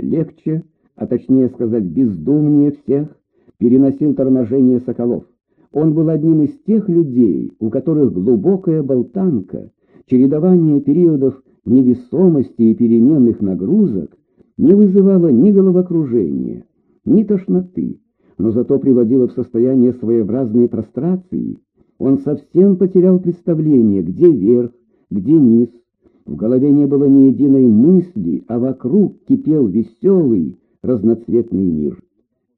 легче, а точнее сказать бездумнее всех, переносил торможение соколов. Он был одним из тех людей, у которых глубокая болтанка, чередование периодов невесомости и переменных нагрузок не вызывало ни головокружения, ни тошноты, но зато приводило в состояние своеобразной прострации. Он совсем потерял представление, где верх, где низ. В голове не было ни единой мысли, а вокруг кипел веселый, разноцветный мир.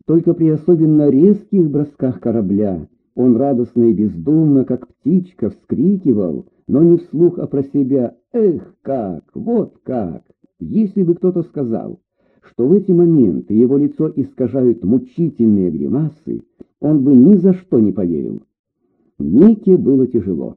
Только при особенно резких бросках корабля он радостно и бездумно, как птичка, вскрикивал, но не вслух, а про себя «Эх, как! Вот как!» Если бы кто-то сказал, что в эти моменты его лицо искажают мучительные гримасы, он бы ни за что не поверил. Нике было тяжело.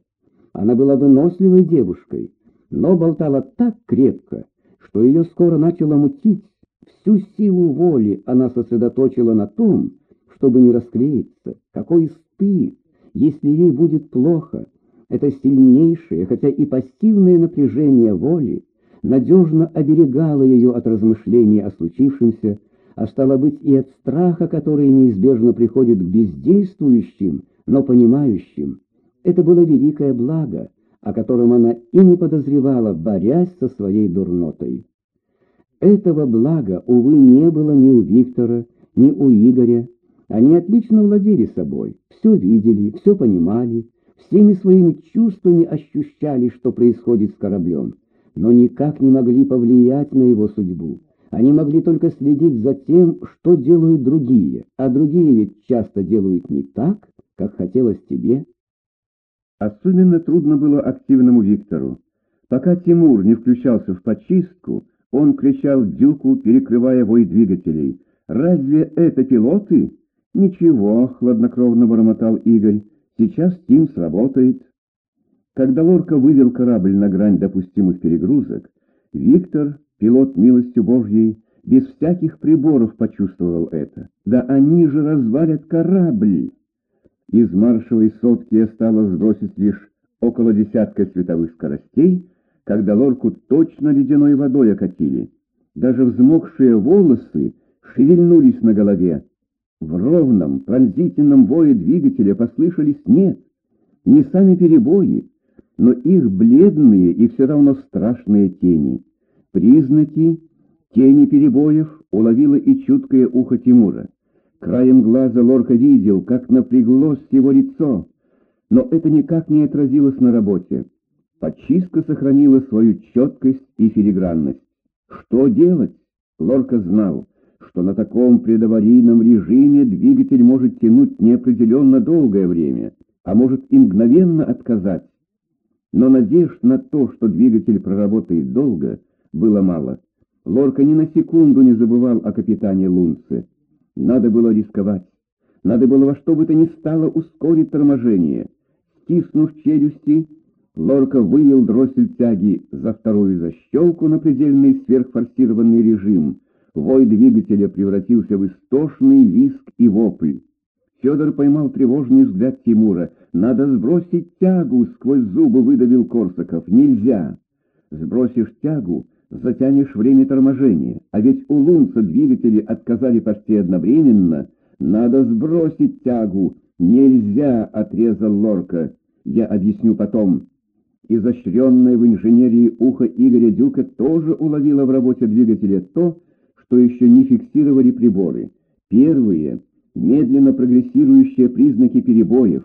Она была выносливой девушкой, но болтала так крепко, что ее скоро начало мутить. Всю силу воли она сосредоточила на том, чтобы не расклеиться. Какой стыд, если ей будет плохо. Это сильнейшее, хотя и пассивное напряжение воли надежно оберегало ее от размышлений о случившемся, а стало быть и от страха, который неизбежно приходит к бездействующим, но понимающим. Это было великое благо, о котором она и не подозревала, борясь со своей дурнотой. Этого блага, увы, не было ни у Виктора, ни у Игоря. Они отлично владели собой, все видели, все понимали, всеми своими чувствами ощущали, что происходит с кораблем, но никак не могли повлиять на его судьбу. Они могли только следить за тем, что делают другие, а другие ведь часто делают не так, как хотелось тебе. Особенно трудно было активному Виктору. Пока Тимур не включался в почистку, он кричал Дюку, перекрывая вой двигателей. «Разве это пилоты?» «Ничего», — хладнокровно бормотал Игорь, — «сейчас Тим сработает». Когда Лорка вывел корабль на грань допустимых перегрузок, Виктор, пилот милостью Божьей, без всяких приборов почувствовал это. Да они же развалят корабль! Из маршевой сотки осталось сбросить лишь около десятка световых скоростей, когда лорку точно ледяной водой окатили. Даже взмокшие волосы шевельнулись на голове. В ровном, пронзительном вое двигателя послышались нет, не сами перебои, но их бледные и все равно страшные тени. Признаки тени перебоев уловило и чуткое ухо Тимура. Краем глаза Лорка видел, как напряглось его лицо, но это никак не отразилось на работе. Почистка сохранила свою четкость и филигранность. Что делать? Лорка знал, что на таком предаварийном режиме двигатель может тянуть неопределенно долгое время, а может и мгновенно отказать. Но надежд на то, что двигатель проработает долго, было мало. Лорка ни на секунду не забывал о капитане Лунце. Надо было рисковать. Надо было во что бы то ни стало ускорить торможение. Стиснув челюсти, Лорка вывел дроссель тяги за вторую защелку на предельный сверхфорсированный режим. Вой двигателя превратился в истошный виск и вопль. Федор поймал тревожный взгляд Тимура. «Надо сбросить тягу!» — сквозь зубы выдавил Корсаков. «Нельзя!» «Сбросишь тягу, затянешь время торможения. А ведь у Лунца двигатели отказали почти одновременно. Надо сбросить тягу!» «Нельзя!» — отрезал Лорка. «Я объясню потом». Изощренное в инженерии ухо Игоря Дюка тоже уловило в работе двигателя то, что еще не фиксировали приборы. Первые — медленно прогрессирующие признаки перебоев.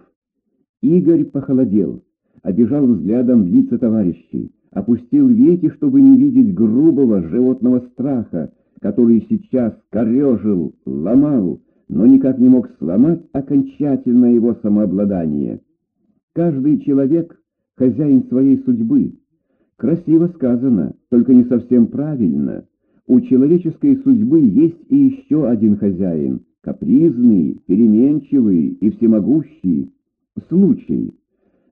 Игорь похолодел, обижал взглядом лица товарищей, опустил веки, чтобы не видеть грубого животного страха, который сейчас корежил, ломал, но никак не мог сломать окончательно его самообладание. Каждый человек хозяин своей судьбы. Красиво сказано, только не совсем правильно. У человеческой судьбы есть и еще один хозяин, капризный, переменчивый и всемогущий. Случай.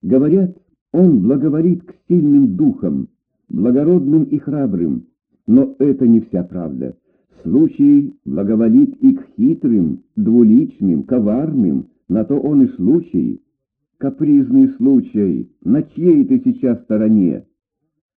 Говорят, он благоволит к сильным духам, благородным и храбрым, но это не вся правда. Случай благоволит и к хитрым, двуличным, коварным, на то он и случай. Капризный случай, на чьей ты сейчас стороне?